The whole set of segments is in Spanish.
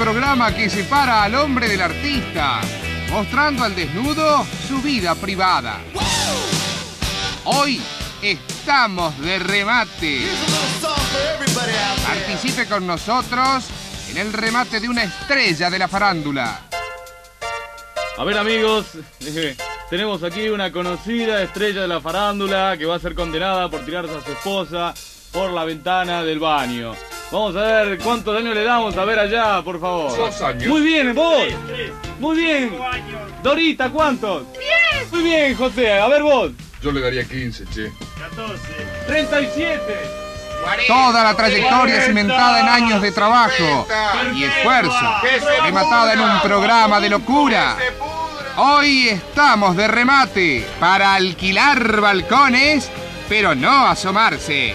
programa que separa al hombre del artista, mostrando al desnudo su vida privada. Hoy estamos de remate. Participe con nosotros en el remate de una estrella de la farándula. A ver amigos, eh, tenemos aquí una conocida estrella de la farándula que va a ser condenada por tirarse a su esposa por la ventana del baño. Vamos a ver cuántos años le damos. A ver allá, por favor. Dos años. Muy bien, vos. Muy bien. Dorita, ¿cuántos? Diez. Muy bien, José. A ver vos. Yo le daría 15, che. 37. Toda la trayectoria cimentada en años de trabajo y esfuerzo, rematada en un programa de locura. Hoy estamos de remate para alquilar balcones, pero no asomarse.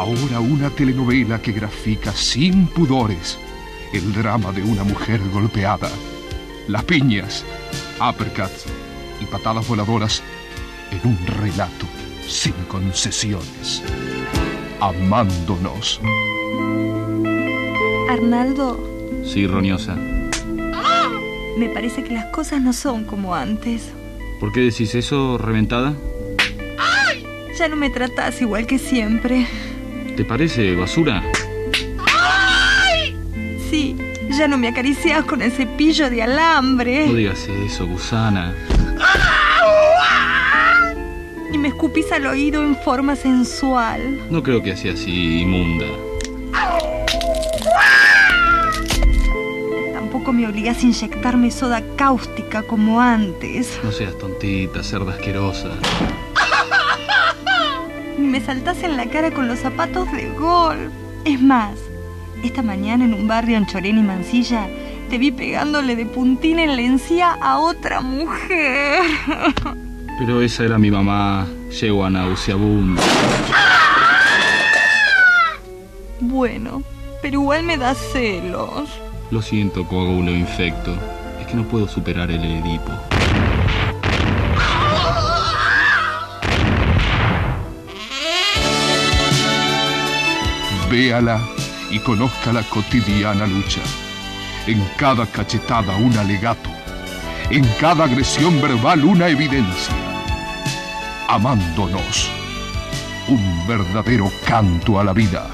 Ahora una telenovela que grafica sin pudores el drama de una mujer golpeada. Las piñas, uppercuts y patadas voladoras en un relato sin concesiones. Amándonos. Arnaldo, Sí, Roniosa. me parece que las cosas no son como antes. ¿Por qué decís eso, reventada? Ya no me tratas igual que siempre. ¿Te parece basura? Sí, ya no me acaricias con el cepillo de alambre. No digas eso, gusana. Y me escupís al oído en forma sensual. No creo que sea así inmunda. Tampoco me obligas a inyectarme soda cáustica como antes. No seas tontita, cerda asquerosa. Ni me saltás en la cara con los zapatos de gol. Es más, esta mañana en un barrio en Chorén y Mansilla te vi pegándole de puntín en la encía a otra mujer. Pero esa era mi mamá, yegua nauseabunda. Bueno, pero igual me da celos. Lo siento, coágulo infecto. Es que no puedo superar el Edipo. Véala y conozca la cotidiana lucha. En cada cachetada un alegato. En cada agresión verbal una evidencia. Amándonos. Un verdadero canto a la vida.